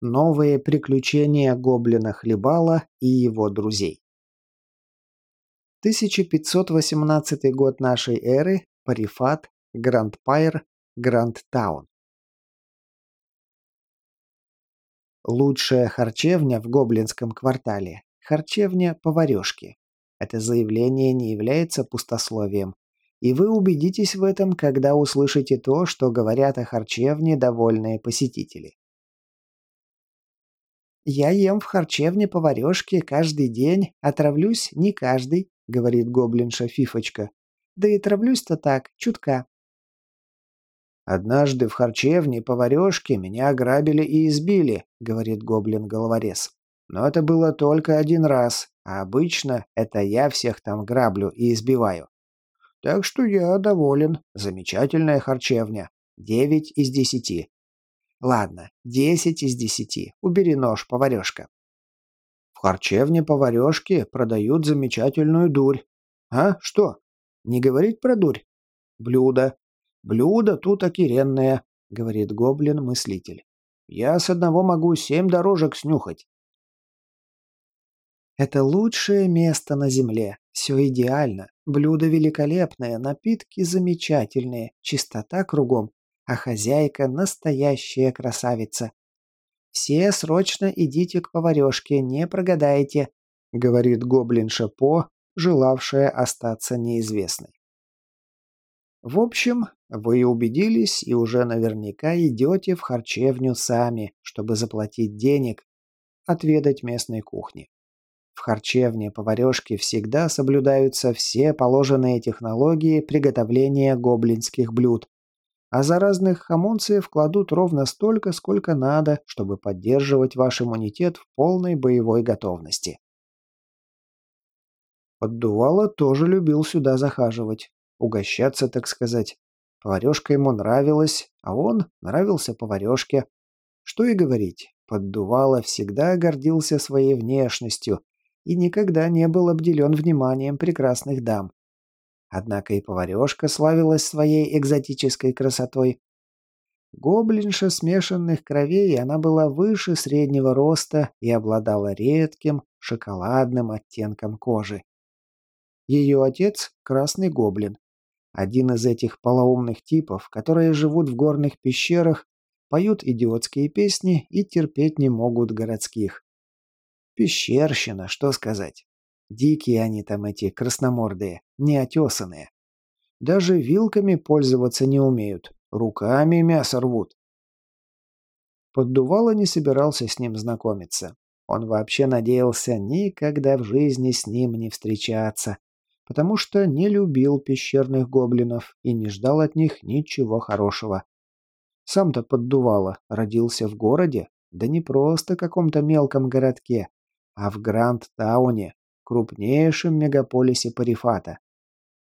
Новые приключения гоблина Хлебала и его друзей. 1518 год нашей эры, Парифат, Гранд Пайр, Гранд Таун. Лучшая харчевня в гоблинском квартале – харчевня поварешки. Это заявление не является пустословием. И вы убедитесь в этом, когда услышите то, что говорят о харчевне довольные посетители. «Я ем в харчевне поварешки каждый день, а травлюсь не каждый», — говорит гоблинша Фифочка. «Да и травлюсь-то так, чутка. «Однажды в харчевне поварешки меня ограбили и избили», — говорит гоблин-головорез. «Но это было только один раз, а обычно это я всех там граблю и избиваю. Так что я доволен. Замечательная харчевня. Девять из десяти. Ладно, десять из десяти. Убери нож, поварешка». В харчевне поварешки продают замечательную дурь. А, что? Не говорить про дурь? Блюдо, «Блюдо тут океренное», — говорит гоблин-мыслитель. «Я с одного могу семь дорожек снюхать». Это лучшее место на земле. Все идеально. Блюда великолепные, напитки замечательные, чистота кругом, а хозяйка настоящая красавица. Все срочно идите к поварешке, не прогадаете, говорит гоблин Шапо, желавшая остаться неизвестной. В общем, вы убедились и уже наверняка идете в харчевню сами, чтобы заплатить денег, отведать местной кухни. В харчевне поварешки всегда соблюдаются все положенные технологии приготовления гоблинских блюд, а за разных хамунциев кладут ровно столько, сколько надо, чтобы поддерживать ваш иммунитет в полной боевой готовности. Поддувало тоже любил сюда захаживать, угощаться, так сказать. Поварешка ему нравилась, а он нравился поварешке. Что и говорить, поддувало всегда гордился своей внешностью и никогда не был обделен вниманием прекрасных дам. Однако и поварешка славилась своей экзотической красотой. Гоблинша смешанных кровей, она была выше среднего роста и обладала редким шоколадным оттенком кожи. Ее отец – красный гоблин, один из этих полоумных типов, которые живут в горных пещерах, поют идиотские песни и терпеть не могут городских. Пещерщина, что сказать. Дикие они там эти красномордые, неотесанные. Даже вилками пользоваться не умеют, руками мясо рвут. Поддувало не собирался с ним знакомиться. Он вообще надеялся никогда в жизни с ним не встречаться, потому что не любил пещерных гоблинов и не ждал от них ничего хорошего. Сам-то поддувало, родился в городе, да не просто каком-то мелком городке, а в Гранд-Тауне, крупнейшем мегаполисе Парифата.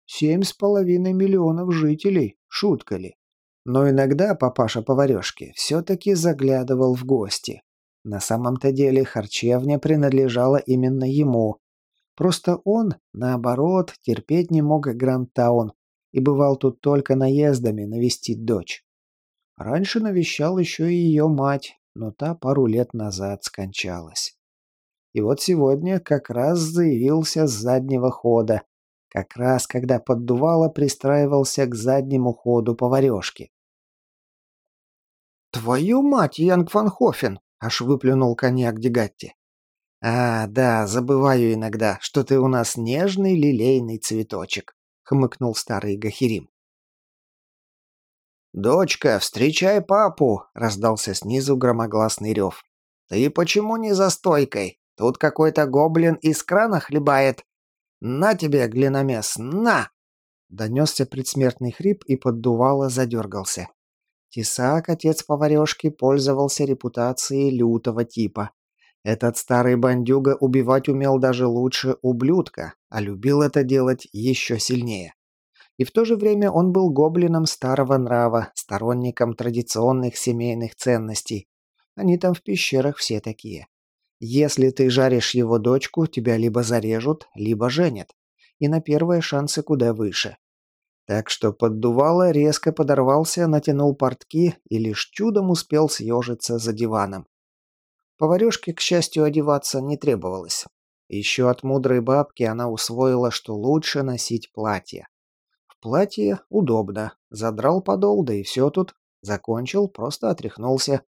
Семь с половиной миллионов жителей, шутка ли? Но иногда папаша поварешки все-таки заглядывал в гости. На самом-то деле харчевня принадлежала именно ему, Просто он, наоборот, терпеть не мог Грандтаун и бывал тут только наездами навестить дочь. Раньше навещал еще и ее мать, но та пару лет назад скончалась. И вот сегодня как раз заявился с заднего хода, как раз когда поддувало пристраивался к заднему ходу поварешки. «Твою мать, Янг Ван Хофен!» — аж выплюнул коньяк Дегатти. «А, да, забываю иногда, что ты у нас нежный лилейный цветочек», — хмыкнул старый Гахирим. «Дочка, встречай папу!» — раздался снизу громогласный рев. «Ты почему не за стойкой? Тут какой-то гоблин из крана хлебает. На тебе, глиномес, на!» Донесся предсмертный хрип и поддувало задергался. Тесак, отец поварешки, пользовался репутацией лютого типа. Этот старый бандюга убивать умел даже лучше ублюдка, а любил это делать еще сильнее. И в то же время он был гоблином старого нрава, сторонником традиционных семейных ценностей. Они там в пещерах все такие. Если ты жаришь его дочку, тебя либо зарежут, либо женят. И на первые шансы куда выше. Так что поддувало резко подорвался, натянул портки и лишь чудом успел съежиться за диваном. Поварешке, к счастью, одеваться не требовалось. Еще от мудрой бабки она усвоила, что лучше носить платье. В платье удобно. Задрал подол, да и все тут. Закончил, просто отряхнулся.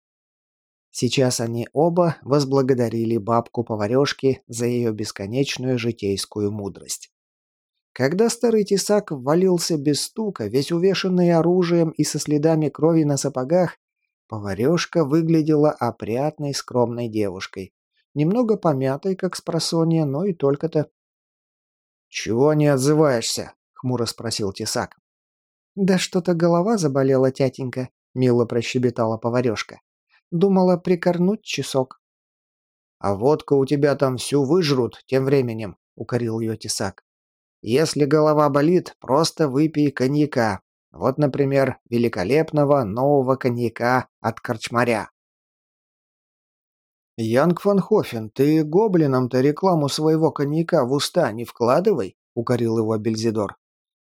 Сейчас они оба возблагодарили бабку-поварешки за ее бесконечную житейскую мудрость. Когда старый тесак ввалился без стука, весь увешанный оружием и со следами крови на сапогах, поварешка выглядела опрятной, скромной девушкой. Немного помятой, как с просонья, но и только-то. «Чего не отзываешься?» — хмуро спросил тесак. «Да что-то голова заболела, тятенька», — мило прощебетала поварешка. «Думала прикорнуть часок». «А водку у тебя там всю выжрут тем временем», — укорил ее тесак. Если голова болит, просто выпей коньяка. Вот, например, великолепного нового коньяка от корчмаря. «Янг фан Хофен, ты гоблинам-то рекламу своего коньяка в уста не вкладывай», — укорил его Бельзидор.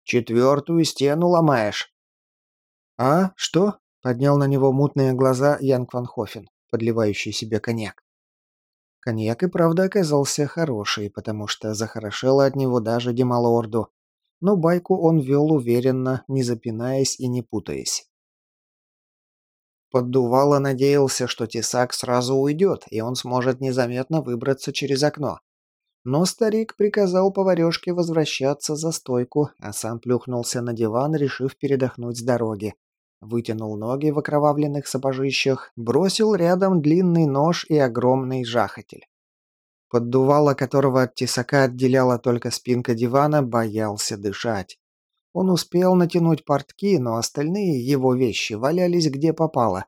«Четвертую стену ломаешь». «А, что?» — поднял на него мутные глаза Янг фан Хофен, подливающий себе коньяк. Коньяк и правда оказался хороший, потому что захорошело от него даже Демалорду. Но байку он вел уверенно, не запинаясь и не путаясь. Поддувало надеялся, что Тесак сразу уйдет, и он сможет незаметно выбраться через окно. Но старик приказал поварешке возвращаться за стойку, а сам плюхнулся на диван, решив передохнуть с дороги вытянул ноги в окровавленных сапожищах, бросил рядом длинный нож и огромный жахатель. Поддувало которого от тесака отделяла только спинка дивана, боялся дышать. Он успел натянуть портки, но остальные его вещи валялись где попало.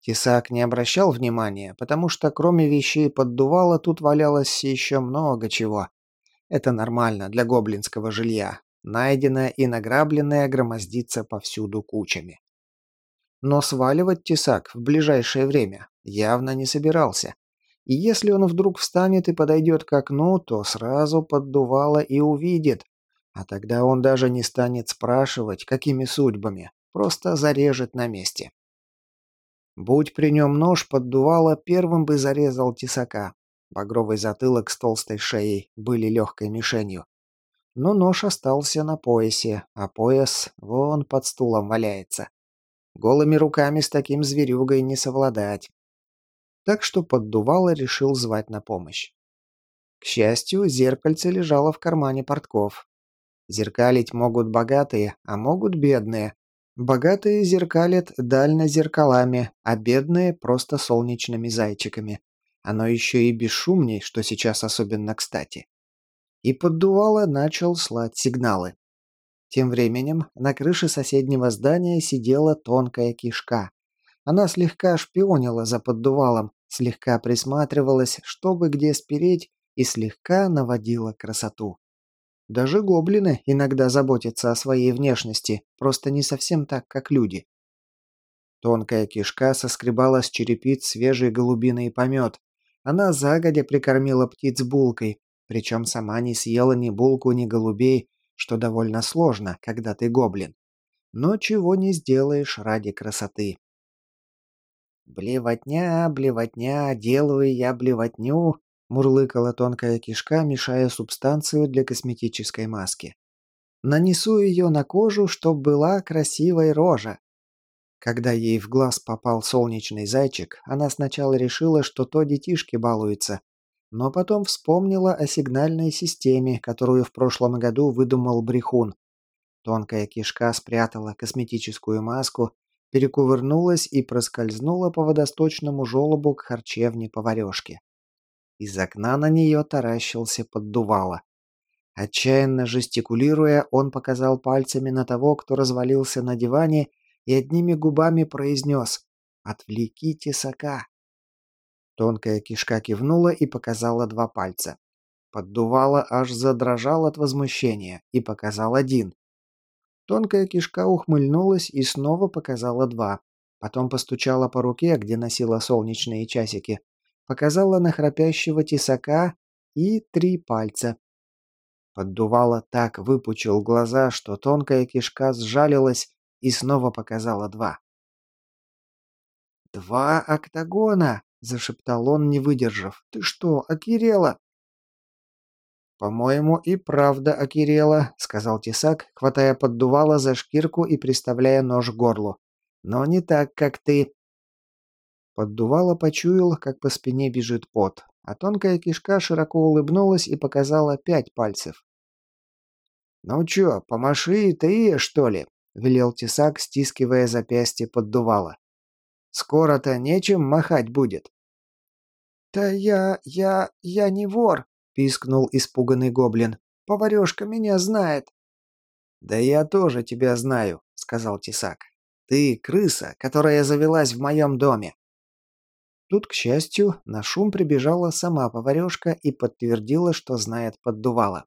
Тесак не обращал внимания, потому что кроме вещей поддувала тут валялось еще много чего. Это нормально для гоблинского жилья. Найденное и награбленное громоздится повсюду кучами. Но сваливать тесак в ближайшее время явно не собирался. И если он вдруг встанет и подойдет к окну, то сразу поддувало и увидит. А тогда он даже не станет спрашивать, какими судьбами, просто зарежет на месте. Будь при нем нож, поддувало, первым бы зарезал тесака. Багровый затылок с толстой шеей были легкой мишенью. Но нож остался на поясе, а пояс вон под стулом валяется. Голыми руками с таким зверюгой не совладать. Так что поддувало решил звать на помощь. К счастью, зеркальце лежало в кармане портков. Зеркалить могут богатые, а могут бедные. Богатые зеркалят дально зеркалами, а бедные просто солнечными зайчиками. Оно еще и бесшумней, что сейчас особенно кстати. И поддувало начал слать сигналы. Тем временем на крыше соседнего здания сидела тонкая кишка. Она слегка шпионила за поддувалом, слегка присматривалась, чтобы где спереть, и слегка наводила красоту. Даже гоблины иногда заботятся о своей внешности, просто не совсем так, как люди. Тонкая кишка соскребала с черепиц свежий голубиный помет. Она загодя прикормила птиц булкой, причем сама не съела ни булку, ни голубей, что довольно сложно, когда ты гоблин. Но чего не сделаешь ради красоты. «Блевотня, блевотня, делаю я блевотню», — мурлыкала тонкая кишка, мешая субстанцию для косметической маски. «Нанесу ее на кожу, чтоб была красивой рожа». Когда ей в глаз попал солнечный зайчик, она сначала решила, что то детишки балуются, но потом вспомнила о сигнальной системе, которую в прошлом году выдумал Брехун. Тонкая кишка спрятала косметическую маску, перекувырнулась и проскользнула по водосточному желобу к харчевне поварешки. Из окна на нее таращился поддувало. Отчаянно жестикулируя, он показал пальцами на того, кто развалился на диване, и одними губами произнес «Отвлеки тесака». Тонкая кишка кивнула и показала два пальца. Поддувала, аж задрожал от возмущения и показал один. Тонкая кишка ухмыльнулась и снова показала два. Потом постучала по руке, где носила солнечные часики. Показала на храпящего тесака и три пальца. Поддувала так выпучил глаза, что тонкая кишка сжалилась и снова показала два. «Два октагона!» Зашептал он, не выдержав. «Ты что, Акирела?» «По-моему, и правда Акирела», — сказал Тесак, хватая поддувало за шкирку и приставляя нож к горлу. «Но не так, как ты». Поддувало почуял, как по спине бежит пот, а тонкая кишка широко улыбнулась и показала пять пальцев. «Ну чё, помаши ты, что ли?» — велел Тесак, стискивая запястье поддувало. «Скоро-то нечем махать будет». «Да я... я... я не вор», — пискнул испуганный гоблин. «Поварёшка меня знает». «Да я тоже тебя знаю», — сказал Тесак. «Ты крыса, которая завелась в моем доме». Тут, к счастью, на шум прибежала сама поварёшка и подтвердила, что знает поддувало.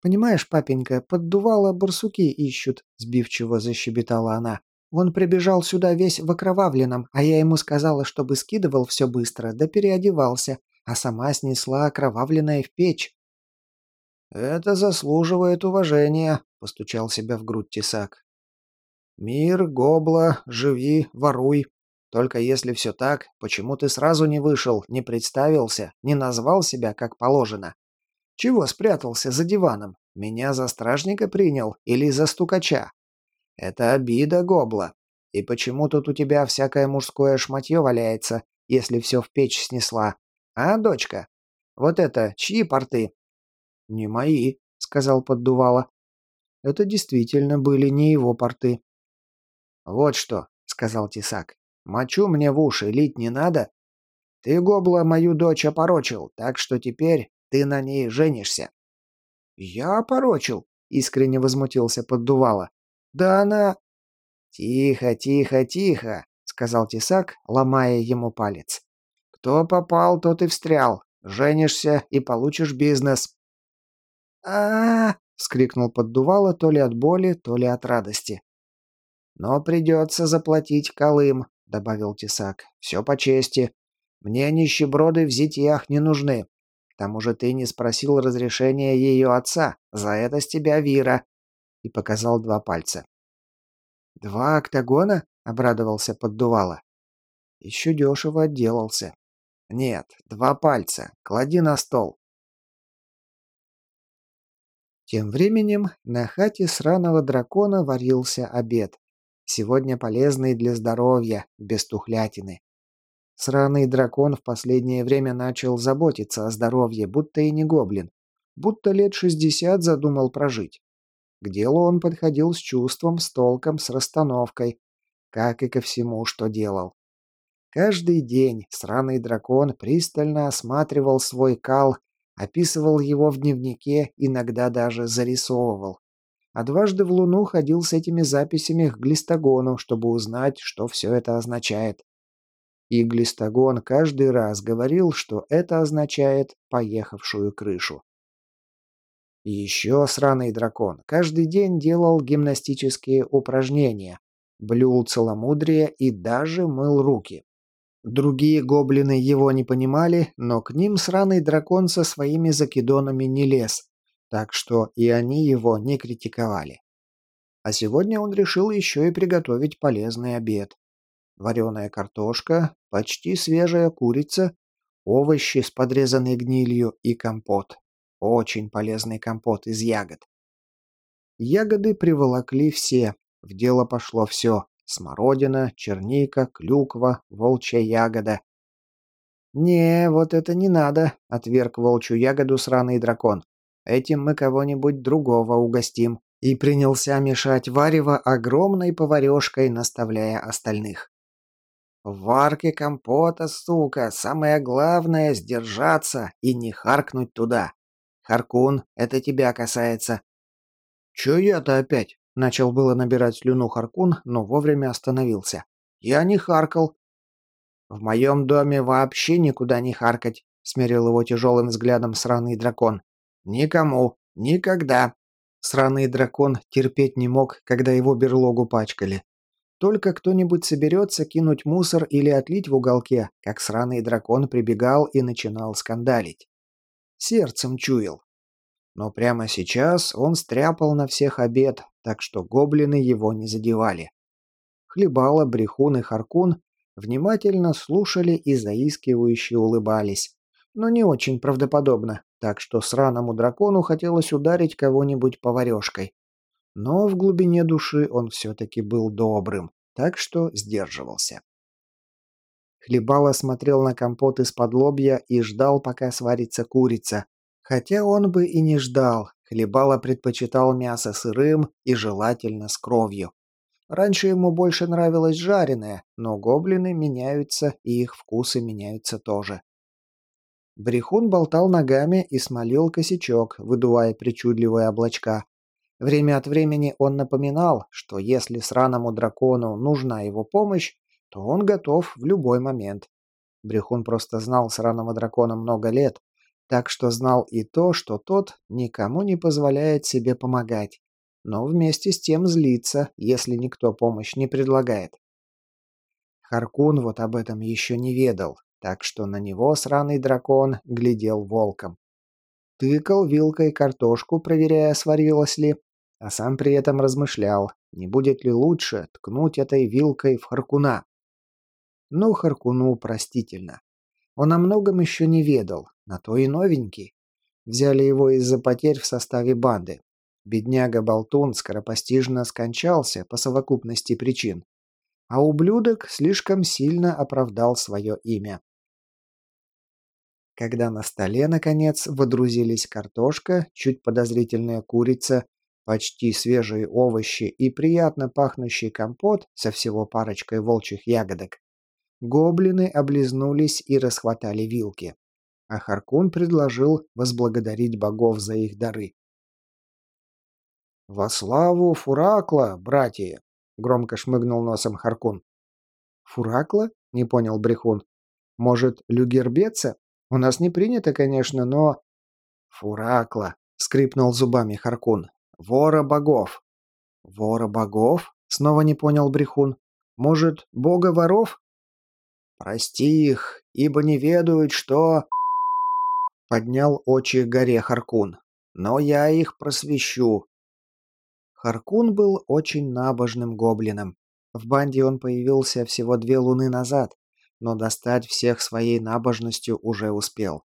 «Понимаешь, папенька, поддувало барсуки ищут», — сбивчиво защебетала она. Он прибежал сюда весь в окровавленном, а я ему сказала, чтобы скидывал все быстро, да переодевался, а сама снесла окровавленное в печь. «Это заслуживает уважения», — постучал себя в грудь Тесак. «Мир, гобла, живи, воруй. Только если все так, почему ты сразу не вышел, не представился, не назвал себя как положено? Чего спрятался за диваном? Меня за стражника принял или за стукача? Это обида, гобла. И почему тут у тебя всякое мужское шматье валяется, если все в печь снесла? А, дочка? Вот это чьи порты?» «Не мои», — сказал поддувало. Это действительно были не его порты. «Вот что», — сказал Тесак. «Мочу мне в уши лить не надо? Ты, гобла, мою дочь опорочил, так что теперь ты на ней женишься». «Я опорочил?» — искренне возмутился поддувало. Да она...» «Тихо, тихо, тихо», — сказал Тесак, ломая ему палец. «Кто попал, тот и встрял. Женишься и получишь бизнес». а, -а, -а вскрикнул поддувало то ли от боли, то ли от радости. «Но придется заплатить колым», — добавил Тесак. «Все по чести. Мне нищеброды в зитьях не нужны. К тому же ты не спросил разрешения ее отца. За это с тебя вира и показал два пальца. «Два октагона?» — обрадовался поддувало. «Еще дешево отделался». «Нет, два пальца. Клади на стол». Тем временем на хате сраного дракона варился обед. Сегодня полезный для здоровья, без тухлятины. Сраный дракон в последнее время начал заботиться о здоровье, будто и не гоблин. Будто лет шестьдесят задумал прожить. К делу он подходил с чувством, с толком, с расстановкой, как и ко всему, что делал. Каждый день сраный дракон пристально осматривал свой кал, описывал его в дневнике, иногда даже зарисовывал. А дважды в луну ходил с этими записями к Глистогону, чтобы узнать, что все это означает. И Глистогон каждый раз говорил, что это означает поехавшую крышу. Еще сраный дракон каждый день делал гимнастические упражнения, блюл целомудрие и даже мыл руки. Другие гоблины его не понимали, но к ним сраный дракон со своими закидонами не лез, так что и они его не критиковали. А сегодня он решил еще и приготовить полезный обед. Вареная картошка, почти свежая курица, овощи с подрезанной гнилью и компот. Очень полезный компот из ягод. Ягоды приволокли все. В дело пошло все. Смородина, черника, клюква, волчья ягода. «Не, вот это не надо», — отверг волчью ягоду сраный дракон. «Этим мы кого-нибудь другого угостим». И принялся мешать варево огромной поварешкой, наставляя остальных. В варке компота, сука, самое главное — сдержаться и не харкнуть туда. «Харкун, это тебя касается». «Чё я-то опять?» — начал было набирать слюну Харкун, но вовремя остановился. «Я не харкал». «В моем доме вообще никуда не харкать», — смерил его тяжелым взглядом сраный дракон. «Никому. Никогда». Сраный дракон терпеть не мог, когда его берлогу пачкали. Только кто-нибудь соберется кинуть мусор или отлить в уголке, как сраный дракон прибегал и начинал скандалить. Сердцем чуял. Но прямо сейчас он стряпал на всех обед, так что гоблины его не задевали. Хлебала, брехун и харкун Внимательно слушали и заискивающе улыбались. Но не очень правдоподобно, так что сраному дракону хотелось ударить кого-нибудь поварешкой. Но в глубине души он все-таки был добрым, так что сдерживался. Хлебало смотрел на компот из-под лобья и ждал, пока сварится курица. Хотя он бы и не ждал, Хлебало предпочитал мясо сырым и желательно с кровью. Раньше ему больше нравилось жареное, но гоблины меняются, и их вкусы меняются тоже. Брехун болтал ногами и смолил косячок, выдувая причудливые облачка. Время от времени он напоминал, что если сраному дракону нужна его помощь, то он готов в любой момент. Брехун просто знал сраного дракона много лет, так что знал и то, что тот никому не позволяет себе помогать, но вместе с тем злится, если никто помощь не предлагает. Харкун вот об этом еще не ведал, так что на него сраный дракон глядел волком. Тыкал вилкой картошку, проверяя, сварилась ли, а сам при этом размышлял, не будет ли лучше ткнуть этой вилкой в Харкуна. Ну, Харкуну простительно. Он о многом еще не ведал, на то и новенький. Взяли его из-за потерь в составе банды. Бедняга-болтун скоропостижно скончался по совокупности причин. А ублюдок слишком сильно оправдал свое имя. Когда на столе, наконец, водрузились картошка, чуть подозрительная курица, почти свежие овощи и приятно пахнущий компот со всего парочкой волчьих ягодок, гоблины облизнулись и расхватали вилки а Харкун предложил возблагодарить богов за их дары. «Во славу Фуракла, братья!» — громко шмыгнул носом Харкун. «Фуракла?» — не понял Брехун. «Может, Люгербеца? У нас не принято, конечно, но...» «Фуракла!» — скрипнул зубами Харкун. «Вора богов!» «Вора богов?» — снова не понял Брехун. «Может, бога воров?» «Прости их, ибо не ведают, что...» Поднял очи горе Харкун. «Но я их просвещу». Харкун был очень набожным гоблином. В банде он появился всего две луны назад, но достать всех своей набожностью уже успел.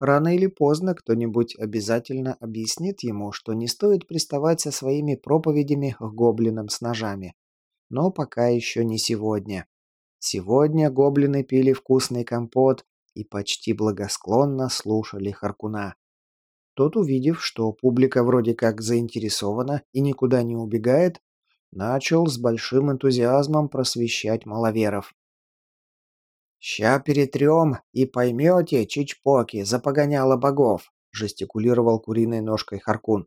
Рано или поздно кто-нибудь обязательно объяснит ему, что не стоит приставать со своими проповедями к гоблинам с ножами. Но пока еще не сегодня. Сегодня гоблины пили вкусный компот и почти благосклонно слушали Харкуна. Тот, увидев, что публика вроде как заинтересована и никуда не убегает, начал с большим энтузиазмом просвещать маловеров. «Ща перетрем и поймете, чичпоки, запогоняло богов», — жестикулировал куриной ножкой Харкун.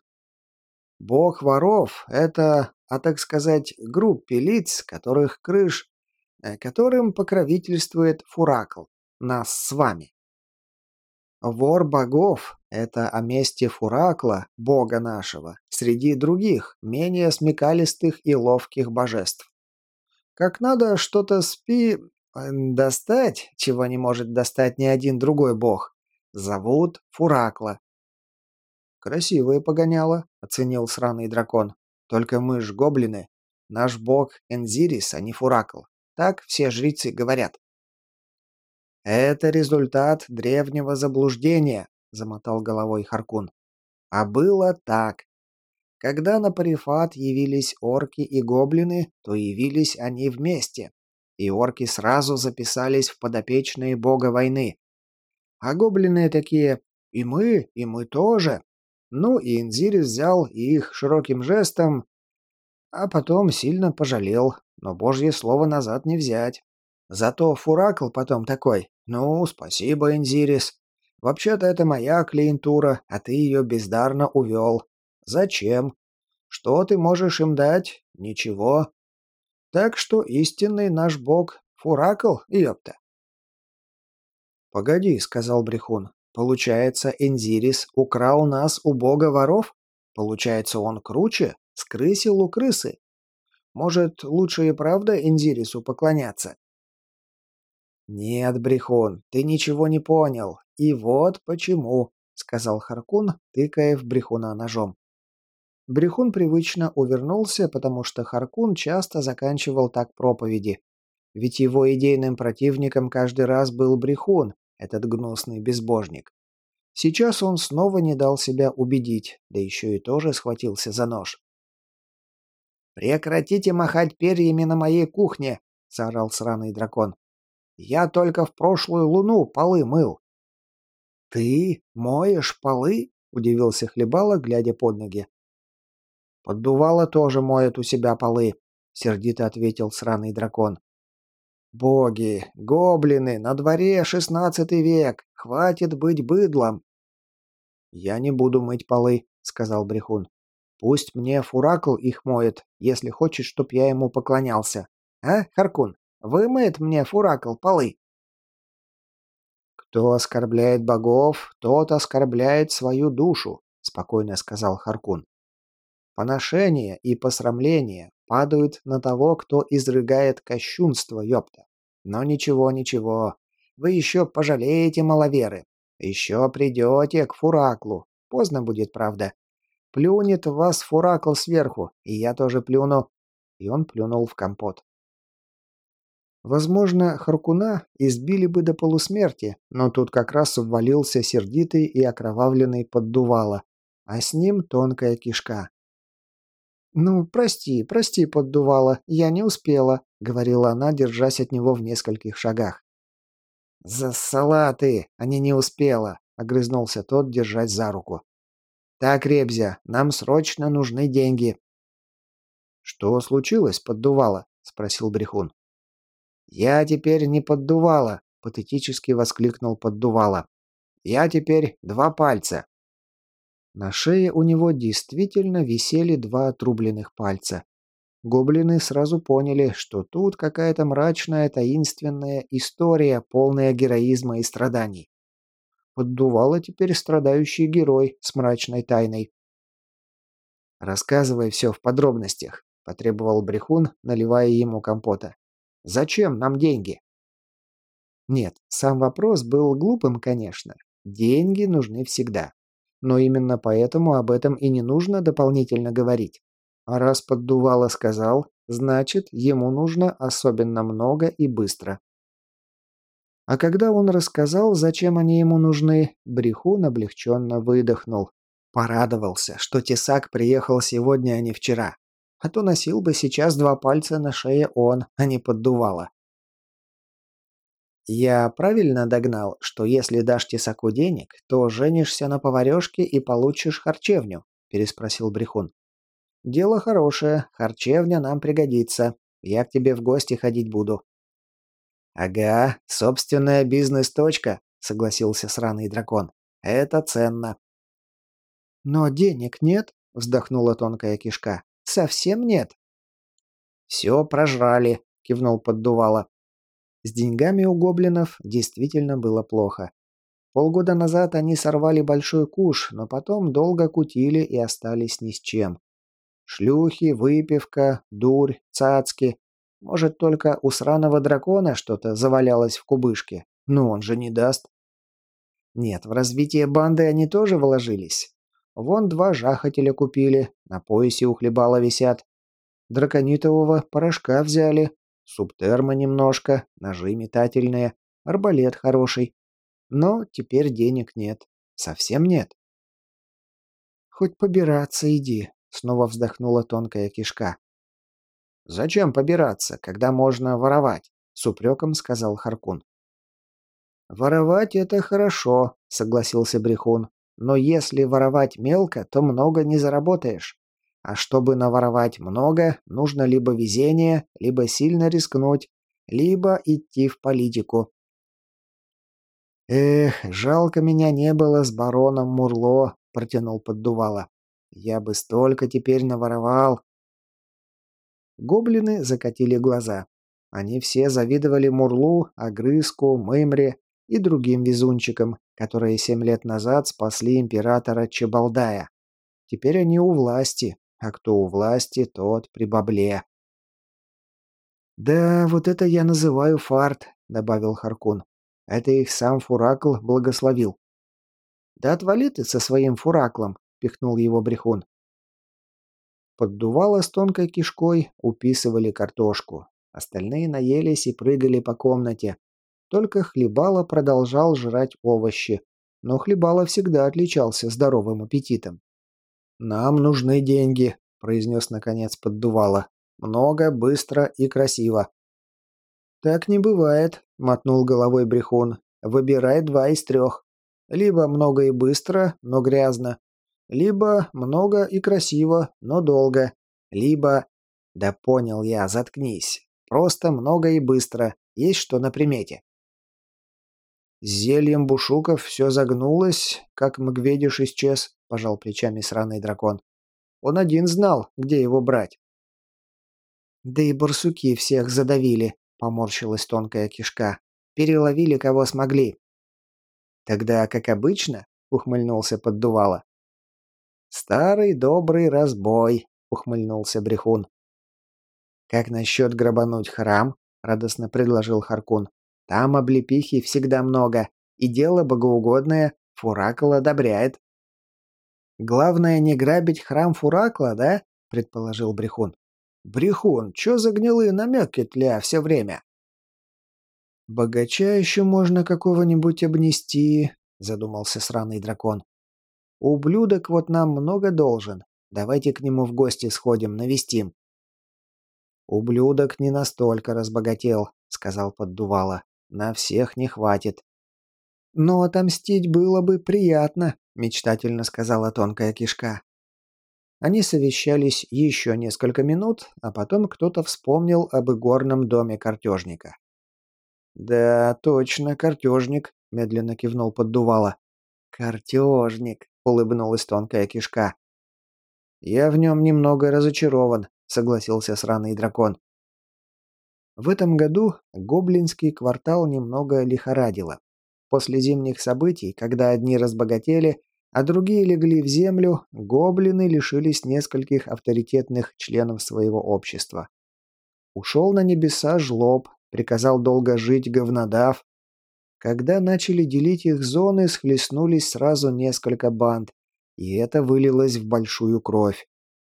«Бог воров — это, а так сказать, группе лиц, которых крыш, которым покровительствует Фуракл нас с вами. Вор богов — это о месте Фуракла, бога нашего, среди других, менее смекалистых и ловких божеств. Как надо что-то спи... Э, достать, чего не может достать ни один другой бог, зовут Фуракла. «Красивое погоняло», — оценил сраный дракон. «Только мы ж гоблины. Наш бог Энзирис, а не Фуракл. Так все жрицы говорят». «Это результат древнего заблуждения», — замотал головой Харкун. «А было так. Когда на Парифат явились орки и гоблины, то явились они вместе, и орки сразу записались в подопечные бога войны. А гоблины такие «и мы, и мы тоже». Ну и Инзирис взял их широким жестом, а потом сильно пожалел, но божье слово назад не взять. Зато Фуракл потом такой. «Ну, спасибо, Энзирис. Вообще-то это моя клиентура, а ты ее бездарно увел. Зачем? Что ты можешь им дать? Ничего. Так что истинный наш бог — Фуракл, ёпта». «Погоди», — сказал Брехун. «Получается, Энзирис украл нас у бога воров? Получается, он круче? Скрысил у крысы? Может, лучше и правда Энзирису поклоняться?» «Нет, Брехун, ты ничего не понял. И вот почему», — сказал Харкун, тыкая в Брехуна ножом. Брехун привычно увернулся, потому что Харкун часто заканчивал так проповеди. Ведь его идейным противником каждый раз был Брехун, этот гнусный безбожник. Сейчас он снова не дал себя убедить, да еще и тоже схватился за нож. «Прекратите махать перьями на моей кухне!» — заорал сраный дракон. «Я только в прошлую луну полы мыл». «Ты моешь полы?» — удивился Хлебало, глядя под ноги. «Поддувало тоже моет у себя полы», — сердито ответил сраный дракон. «Боги, гоблины, на дворе шестнадцатый век, хватит быть быдлом!» «Я не буду мыть полы», — сказал Брехун. «Пусть мне Фуракл их моет, если хочет, чтоб я ему поклонялся. А, Харкун, вымоет мне Фуракл полы?» «Кто оскорбляет богов, тот оскорбляет свою душу», — спокойно сказал Харкун. «Поношение и посрамление падают на того, кто изрыгает кощунство, ёпта. Но ничего, ничего. Вы еще пожалеете маловеры. Еще придете к Фураклу. Поздно будет, правда. Плюнет в вас Фуракл сверху, и я тоже плюну». И он плюнул в компот. Возможно, Харкуна избили бы до полусмерти, но тут как раз ввалился сердитый и окровавленный поддувало, а с ним тонкая кишка. «Ну, прости, прости, поддувало, я не успела», — говорила она, держась от него в нескольких шагах. «За салаты, а не не успела», — огрызнулся тот, держась за руку. «Так, Ребзя, нам срочно нужны деньги». «Что случилось, поддувало?» — спросил Брехун. «Я теперь не поддувало», — патетически воскликнул поддувало. «Я теперь два пальца». На шее у него действительно висели два отрубленных пальца. Гоблины сразу поняли, что тут какая-то мрачная таинственная история, полная героизма и страданий. Поддувало теперь страдающий герой с мрачной тайной. «Рассказывай все в подробностях», — потребовал Брехун, наливая ему компота. «Зачем нам деньги?» Нет, сам вопрос был глупым, конечно. Деньги нужны всегда. Но именно поэтому об этом и не нужно дополнительно говорить. А раз поддувало сказал, значит, ему нужно особенно много и быстро. А когда он рассказал, зачем они ему нужны, Брехун облегченно выдохнул. Порадовался, что Тесак приехал сегодня, а не вчера. А то носил бы сейчас два пальца на шее он, а не поддувало. «Я правильно догнал, что если дашь тесаку денег, то женишься на поварешке и получишь харчевню?» – переспросил Брехун. «Дело хорошее, харчевня нам пригодится. Я к тебе в гости ходить буду». «Ага, собственная бизнес-точка», – согласился сраный дракон. «Это ценно». «Но денег нет», – вздохнула тонкая кишка. «Совсем нет». «Все прожрали», – кивнул поддувало. С деньгами у гоблинов действительно было плохо. Полгода назад они сорвали большой куш, но потом долго кутили и остались ни с чем. Шлюхи, выпивка, дурь, цацки. Может, только у сраного дракона что-то завалялось в кубышке. Но он же не даст. Нет, в развитие банды они тоже вложились. Вон два жахателя купили, на поясе у хлебала висят. Драконитового порошка взяли, Субтерма немножко, ножи метательные, арбалет хороший. Но теперь денег нет. Совсем нет. «Хоть побираться иди», — снова вздохнула тонкая кишка. «Зачем побираться, когда можно воровать?» — с упреком сказал Харкун. «Воровать — это хорошо», — согласился Брехун. «Но если воровать мелко, то много не заработаешь. А чтобы наворовать много, нужно либо везение, либо сильно рискнуть, либо идти в политику. «Эх, жалко меня не было с бароном Мурло», — протянул поддувало. «Я бы столько теперь наворовал». Гоблины закатили глаза. Они все завидовали Мурлу, Огрызку, Мымре и другим везунчикам, которые семь лет назад спасли императора Чебалдая. Теперь они у власти, а кто у власти, тот при бабле. «Да, вот это я называю фарт», — добавил Харкун. «Это их сам Фуракл благословил». «Да отвали ты со своим Фураклом», — пихнул его Брехун. Поддувало с тонкой кишкой, уписывали картошку. Остальные наелись и прыгали по комнате. Только Хлебало продолжал жрать овощи. Но Хлебало всегда отличался здоровым аппетитом. «Нам нужны деньги», – произнес наконец поддувало. «Много, быстро и красиво». «Так не бывает», – мотнул головой Брехун. «Выбирай два из трех. Либо много и быстро, но грязно. Либо много и красиво, но долго. Либо... Да понял я, заткнись. Просто много и быстро. Есть что на примете. С зельем бушуков все загнулось, как Мгведиш исчез, пожал плечами сраный дракон. Он один знал, где его брать. Да и барсуки всех задавили, поморщилась тонкая кишка. Переловили кого смогли. Тогда, как обычно, ухмыльнулся поддувало. Старый добрый разбой, ухмыльнулся Брехун. «Как насчет грабануть храм?» — радостно предложил Харкун. «Там облепихи всегда много, и дело богоугодное Фуракл одобряет». «Главное не грабить храм Фуракла, да?» — предположил Брехун. «Брехун, чё за гнилые намеки тля все время?» «Богача еще можно какого-нибудь обнести», — задумался сраный дракон. «Ублюдок вот нам много должен. Давайте к нему в гости сходим, навестим. «Ублюдок не настолько разбогател», — сказал поддувало. «На всех не хватит». «Но отомстить было бы приятно», — мечтательно сказала тонкая кишка. Они совещались еще несколько минут, а потом кто-то вспомнил об игорном доме картежника. «Да, точно, картежник», — медленно кивнул поддувало. «Картежник», — улыбнулась тонкая кишка. «Я в нем немного разочарован согласился сраный дракон. В этом году гоблинский квартал немного лихорадило. После зимних событий, когда одни разбогатели, а другие легли в землю, гоблины лишились нескольких авторитетных членов своего общества. Ушел на небеса жлоб, приказал долго жить говнодав. Когда начали делить их зоны, схлестнулись сразу несколько банд, и это вылилось в большую кровь.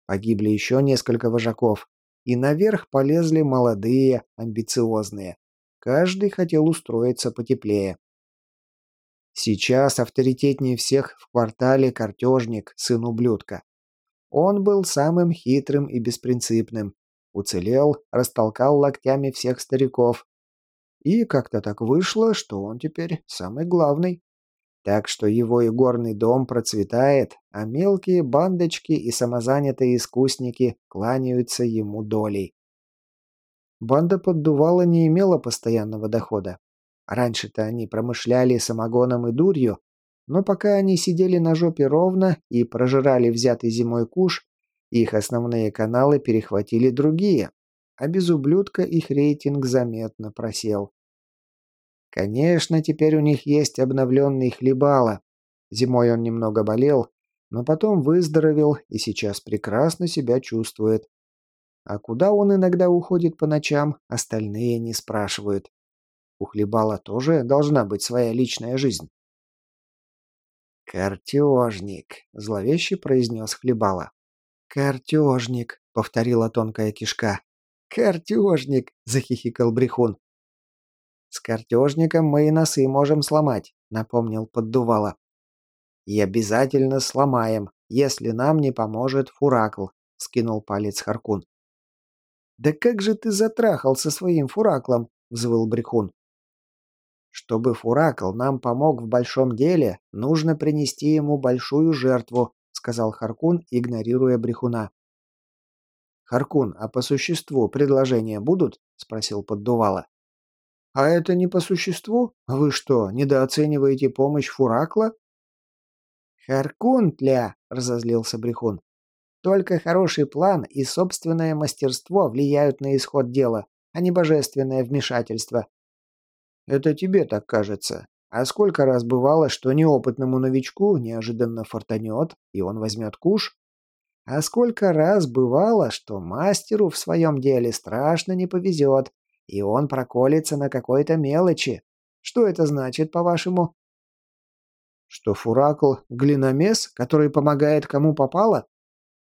Погибли еще несколько вожаков. И наверх полезли молодые, амбициозные. Каждый хотел устроиться потеплее. Сейчас авторитетнее всех в квартале картежник, сын ублюдка. Он был самым хитрым и беспринципным. Уцелел, растолкал локтями всех стариков. И как-то так вышло, что он теперь самый главный. Так что его игорный дом процветает, а мелкие бандочки и самозанятые искусники кланяются ему долей. Банда поддувала не имела постоянного дохода. Раньше-то они промышляли самогоном и дурью, но пока они сидели на жопе ровно и прожирали взятый зимой куш, их основные каналы перехватили другие, а без ублюдка их рейтинг заметно просел. Конечно, теперь у них есть обновленный хлебало. Зимой он немного болел, но потом выздоровел и сейчас прекрасно себя чувствует. А куда он иногда уходит по ночам, остальные не спрашивают. У хлебала тоже должна быть своя личная жизнь. «Картежник», — зловеще произнес хлебала. «Картежник», — повторила тонкая кишка. «Картежник», — захихикал брехун. «С картежником мы и носы можем сломать», — напомнил поддувало. «И обязательно сломаем, если нам не поможет фуракл», — скинул палец Харкун. «Да как же ты затрахал со своим фураклом?» — взвыл Брехун. «Чтобы фуракл нам помог в большом деле, нужно принести ему большую жертву», — сказал Харкун, игнорируя Брехуна. «Харкун, а по существу предложения будут?» — спросил поддувало. А это не по существу? Вы что, недооцениваете помощь Фуракла? Харкунтля, разозлился Брехун. Только хороший план и собственное мастерство влияют на исход дела, а не божественное вмешательство. Это тебе так кажется. А сколько раз бывало, что неопытному новичку неожиданно фортанет, и он возьмет куш? А сколько раз бывало, что мастеру в своем деле страшно не повезет, и он проколется на какой-то мелочи. Что это значит, по-вашему? Что Фуракл — глиномес, который помогает кому попало?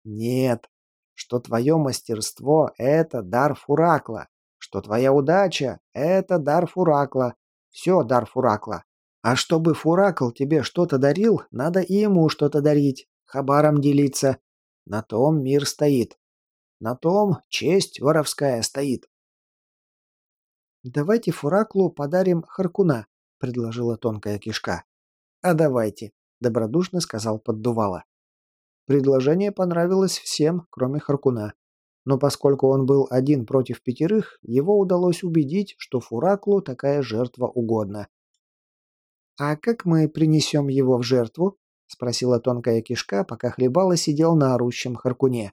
Нет. Что твое мастерство — это дар Фуракла. что твоя удача — это дар Фуракла. Все дар Фуракла. А чтобы Фуракл тебе что-то дарил, надо и ему что-то дарить, хабаром делиться. На том мир стоит. На том честь воровская стоит. «Давайте Фураклу подарим Харкуна», — предложила тонкая кишка. «А давайте», — добродушно сказал Поддувало. Предложение понравилось всем, кроме Харкуна. Но поскольку он был один против пятерых, его удалось убедить, что Фураклу такая жертва угодна. «А как мы принесем его в жертву?» — спросила тонкая кишка, пока Хлебало сидел на орущем Харкуне.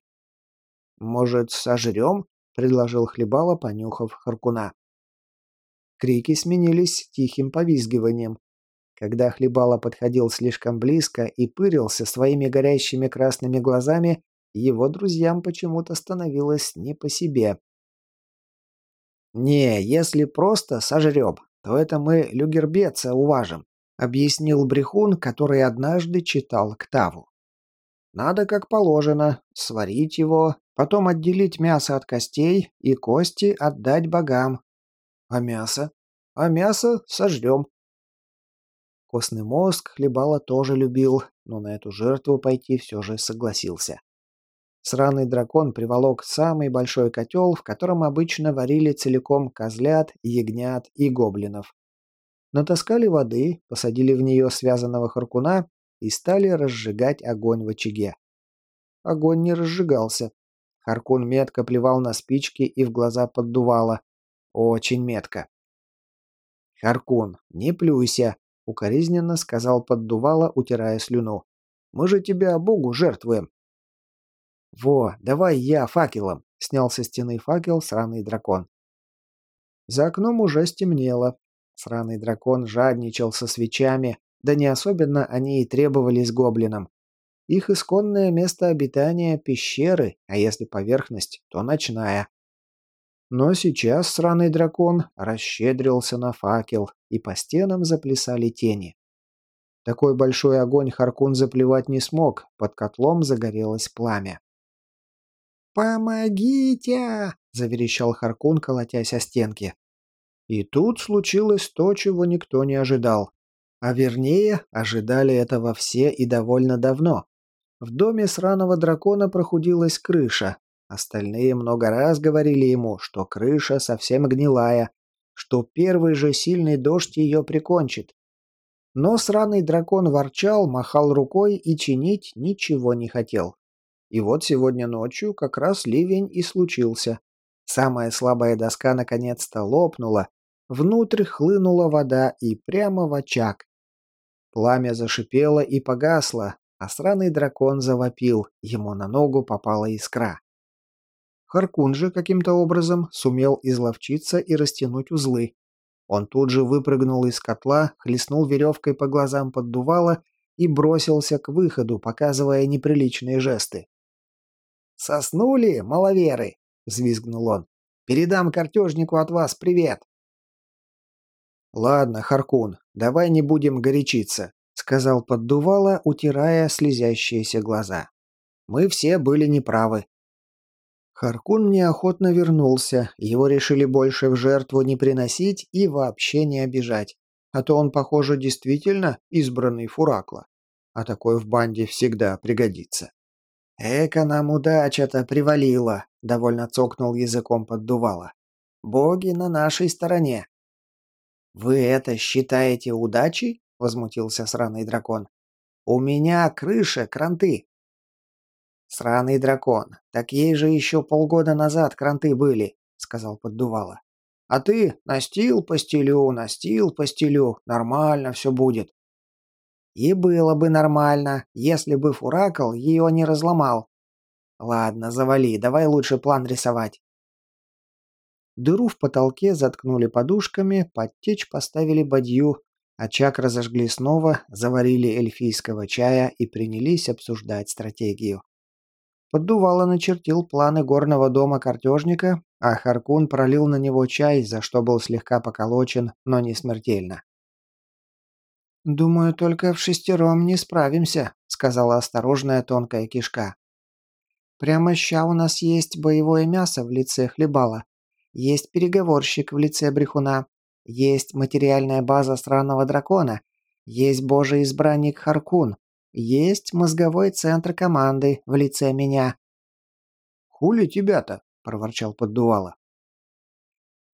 «Может, сожрем?» — предложил Хлебало, понюхав Харкуна. Крики сменились тихим повизгиванием. Когда Хлебало подходил слишком близко и пырился своими горящими красными глазами, его друзьям почему-то становилось не по себе. «Не, если просто сожрем, то это мы люгербеца уважим», объяснил Брехун, который однажды читал Ктаву. «Надо, как положено, сварить его, потом отделить мясо от костей и кости отдать богам. А мясо? А мясо сожрем. Костный мозг хлебала тоже любил, но на эту жертву пойти все же согласился. Сраный дракон приволок самый большой котел, в котором обычно варили целиком козлят, ягнят и гоблинов. Натаскали воды, посадили в нее связанного харкуна и стали разжигать огонь в очаге. Огонь не разжигался. Харкун метко плевал на спички и в глаза поддувало. Очень метко. «Харкун, не плюйся!» Укоризненно сказал поддувало, утирая слюну. «Мы же тебя Богу жертвуем!» «Во, давай я факелом!» — снял со стены факел сраный дракон. За окном уже стемнело. Сраный дракон жадничал со свечами, да не особенно они и требовались гоблинам. Их исконное место обитания — пещеры, а если поверхность, то ночная. Но сейчас сраный дракон расщедрился на факел, и по стенам заплясали тени. Такой большой огонь Харкун заплевать не смог, под котлом загорелось пламя. «Помогите!» — заверещал Харкун, колотясь о стенки. И тут случилось то, чего никто не ожидал. А вернее, ожидали этого все и довольно давно. В доме сраного дракона прохудилась крыша, Остальные много раз говорили ему, что крыша совсем гнилая, что первый же сильный дождь ее прикончит. Но сраный дракон ворчал, махал рукой и чинить ничего не хотел. И вот сегодня ночью как раз ливень и случился. Самая слабая доска наконец-то лопнула, внутрь хлынула вода и прямо в очаг. Пламя зашипело и погасло, а сраный дракон завопил, ему на ногу попала искра. Харкун же каким-то образом сумел изловчиться и растянуть узлы. Он тут же выпрыгнул из котла, хлестнул веревкой по глазам поддувала и бросился к выходу, показывая неприличные жесты. «Соснули, маловеры!» — взвизгнул он. «Передам картежнику от вас привет!» «Ладно, Харкун, давай не будем горячиться», — сказал поддувало, утирая слезящиеся глаза. «Мы все были неправы. Харкун неохотно вернулся, его решили больше в жертву не приносить и вообще не обижать. А то он, похоже, действительно избранный Фуракла. А такой в банде всегда пригодится. «Эка нам удача-то привалила», — довольно цокнул языком поддувало. «Боги на нашей стороне». «Вы это считаете удачей?» — возмутился сраный дракон. «У меня крыша, кранты. «Сраный дракон, так ей же еще полгода назад кранты были», — сказал поддувало. «А ты настил постелю, настил постелю, нормально все будет». «И было бы нормально, если бы Фуракл ее не разломал». «Ладно, завали, давай лучше план рисовать». Дыру в потолке заткнули подушками, под течь поставили бадью, очаг разожгли снова, заварили эльфийского чая и принялись обсуждать стратегию. Поддувало начертил планы горного дома картежника, а Харкун пролил на него чай, за что был слегка поколочен, но не смертельно. «Думаю, только в шестером не справимся», — сказала осторожная тонкая кишка. «Прямо ща у нас есть боевое мясо в лице хлебала. Есть переговорщик в лице брехуна, есть материальная база странного дракона, есть божий избранник Харкун, есть мозговой центр команды в лице меня». «Хули тебя-то?» – проворчал поддувало.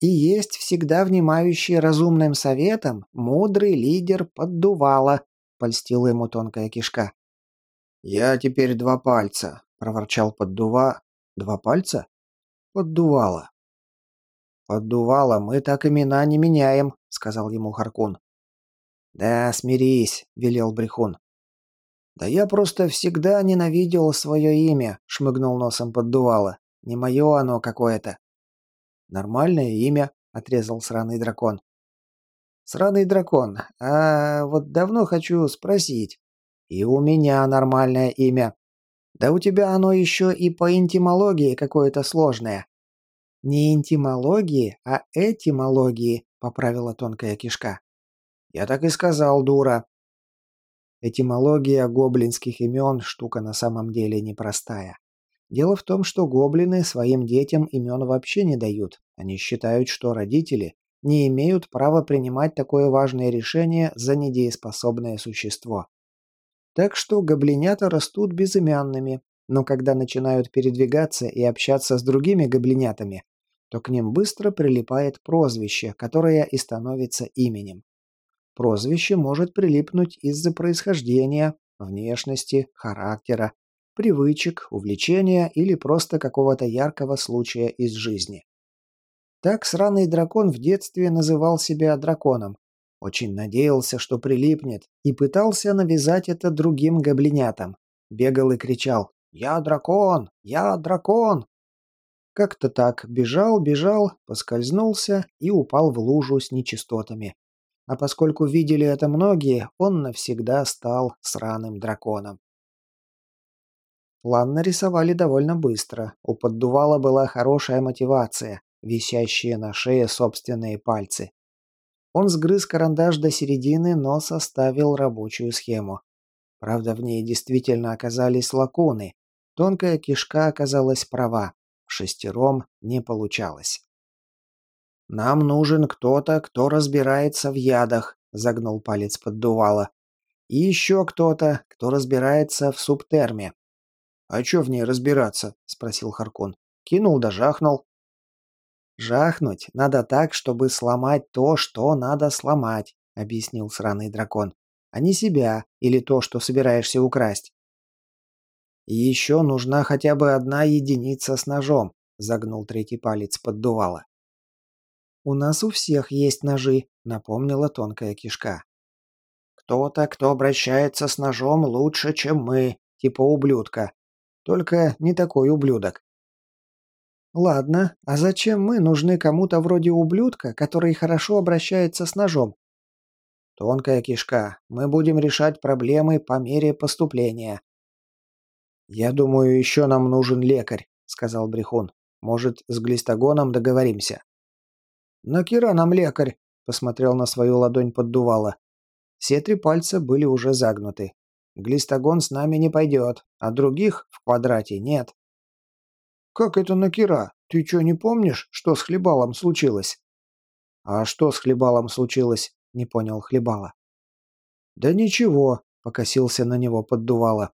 И есть всегда внимающий разумным советом мудрый лидер поддувала, польстила ему тонкая кишка. «Я теперь два пальца», — проворчал поддува. «Два пальца?» «Поддувало». «Поддувало, мы так имена не меняем», — сказал ему Харкун. «Да, смирись», — велел Брехун. «Да я просто всегда ненавидел свое имя», — шмыгнул носом поддувало. «Не мое оно какое-то». «Нормальное имя», — отрезал сраный дракон. «Сраный дракон, а вот давно хочу спросить. И у меня нормальное имя. Да у тебя оно еще и по интимологии какое-то сложное». «Не интимологии, а этимологии», — поправила тонкая кишка. «Я так и сказал, дура». Этимология гоблинских имен – штука на самом деле непростая. Дело в том, что гоблины своим детям имен вообще не дают. Они считают, что родители не имеют права принимать такое важное решение за недееспособное существо. Так что гоблинята растут безымянными, но когда начинают передвигаться и общаться с другими гоблинятами, то к ним быстро прилипает прозвище, которое и становится именем. Прозвище может прилипнуть из-за происхождения, внешности, характера, привычек, увлечения или просто какого-то яркого случая из жизни. Так сраный дракон в детстве называл себя драконом. Очень надеялся, что прилипнет, и пытался навязать это другим гоблинятам. Бегал и кричал «Я дракон! Я дракон!» Как-то так бежал, бежал, поскользнулся и упал в лужу с нечистотами. А поскольку видели это многие, он навсегда стал сраным драконом. План нарисовали довольно быстро. У поддувала была хорошая мотивация, висящие на шее собственные пальцы. Он сгрыз карандаш до середины, но составил рабочую схему. Правда, в ней действительно оказались лакуны. Тонкая кишка оказалась права. Шестером не получалось. «Нам нужен кто-то, кто разбирается в ядах», — загнул палец поддувала. «И еще кто-то, кто разбирается в субтерме. «А чё в ней разбираться?» – спросил Харкон. «Кинул да жахнул». «Жахнуть надо так, чтобы сломать то, что надо сломать», – объяснил сраный дракон. «А не себя или то, что собираешься украсть». «И еще нужна хотя бы одна единица с ножом», – загнул третий палец поддувало. «У нас у всех есть ножи», – напомнила тонкая кишка. «Кто-то, кто обращается с ножом лучше, чем мы, типа ублюдка», только не такой ублюдок. Ладно, а зачем мы нужны кому-то вроде ублюдка, который хорошо обращается с ножом? Тонкая кишка. Мы будем решать проблемы по мере поступления. Я думаю, еще нам нужен лекарь, сказал Брехун. Может, с глистогоном договоримся. Накира нам лекарь, посмотрел на свою ладонь поддувало. Все три пальца были уже загнуты. Глистогон с нами не пойдет, а других в квадрате нет. «Как это Накира? Ты что, не помнишь, что с Хлебалом случилось?» «А что с Хлебалом случилось?» — не понял Хлебала. «Да ничего», — покосился на него поддувало.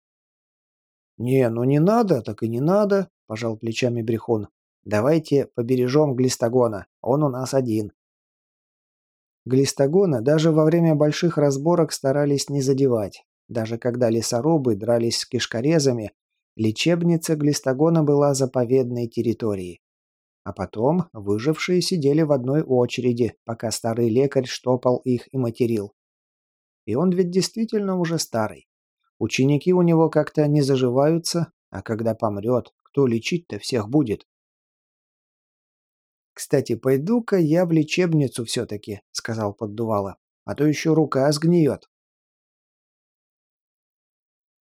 «Не, ну не надо, так и не надо», — пожал плечами Брехун. «Давайте побережем Глистогона, он у нас один». Глистогона даже во время больших разборок старались не задевать. Даже когда лесорубы дрались с кишкорезами, лечебница Глистогона была заповедной территорией. А потом выжившие сидели в одной очереди, пока старый лекарь штопал их и материл. И он ведь действительно уже старый. Ученики у него как-то не заживаются, а когда помрет, кто лечить-то всех будет? «Кстати, пойду-ка я в лечебницу все-таки», — сказал поддувало, — «а то еще рука сгниет».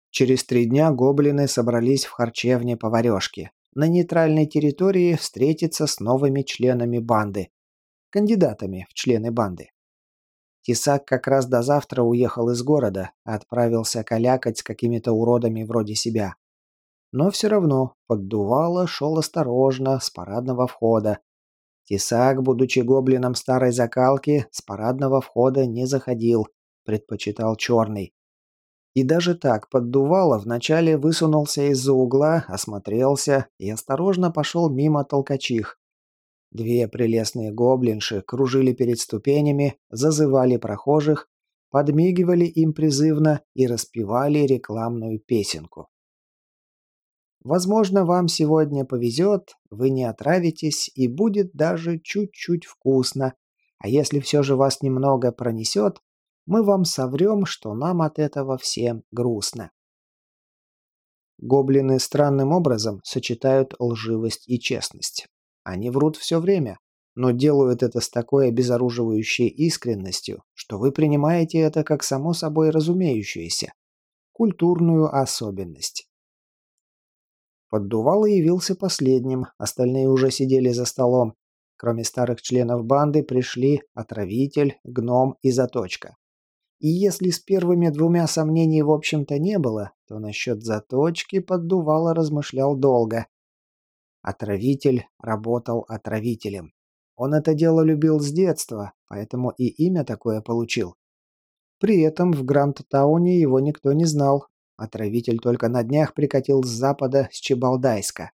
Через три дня гоблины собрались в харчевне поварешки. На нейтральной территории встретиться с новыми членами банды. Кандидатами в члены банды. Тесак как раз до завтра уехал из города, отправился калякать с какими-то уродами вроде себя. Но все равно поддувало, шел осторожно, с парадного входа. Тесак, будучи гоблином старой закалки, с парадного входа не заходил, предпочитал черный. И даже так поддувало вначале высунулся из-за угла, осмотрелся и осторожно пошел мимо толкачих. Две прелестные гоблинши кружили перед ступенями, зазывали прохожих, подмигивали им призывно и распевали рекламную песенку. Возможно, вам сегодня повезет, вы не отравитесь и будет даже чуть-чуть вкусно. А если все же вас немного пронесет, мы вам соврем, что нам от этого всем грустно. Гоблины странным образом сочетают лживость и честность. Они врут все время, но делают это с такой обезоруживающей искренностью, что вы принимаете это как само собой разумеющееся. Культурную особенность. Поддувало явился последним, остальные уже сидели за столом. Кроме старых членов банды пришли Отравитель, Гном и Заточка. И если с первыми двумя сомнений в общем-то не было, то насчет Заточки Поддувало размышлял долго. Отравитель работал отравителем. Он это дело любил с детства, поэтому и имя такое получил. При этом в Гранд-тауне его никто не знал, Отравитель только на днях прикатил с запада, с Чебалдайска.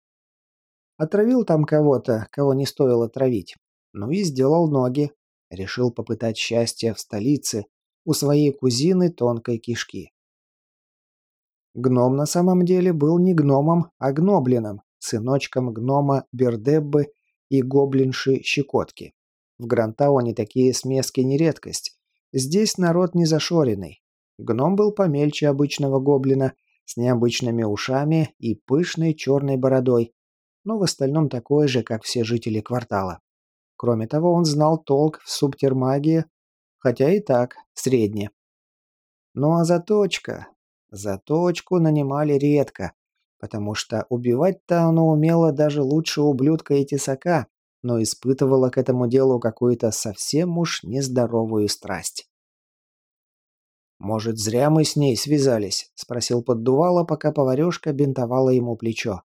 Отравил там кого-то, кого не стоило травить. Ну и сделал ноги. Решил попытать счастье в столице, у своей кузины тонкой кишки. Гном на самом деле был не гномом, а гноблином, сыночком гнома Бердеббы и гоблинши Щекотки. В Грантауне такие смески не редкость. Здесь народ не зашоренный, Гном был помельче обычного гоблина, с необычными ушами и пышной черной бородой, но в остальном такой же, как все жители квартала. Кроме того, он знал толк в субтермагии, хотя и так, средне. Ну а заточка? Заточку нанимали редко, потому что убивать-то оно умело даже лучше ублюдка и тесака, но испытывала к этому делу какую-то совсем уж нездоровую страсть. «Может, зря мы с ней связались?» – спросил поддувало, пока поварешка бинтовала ему плечо.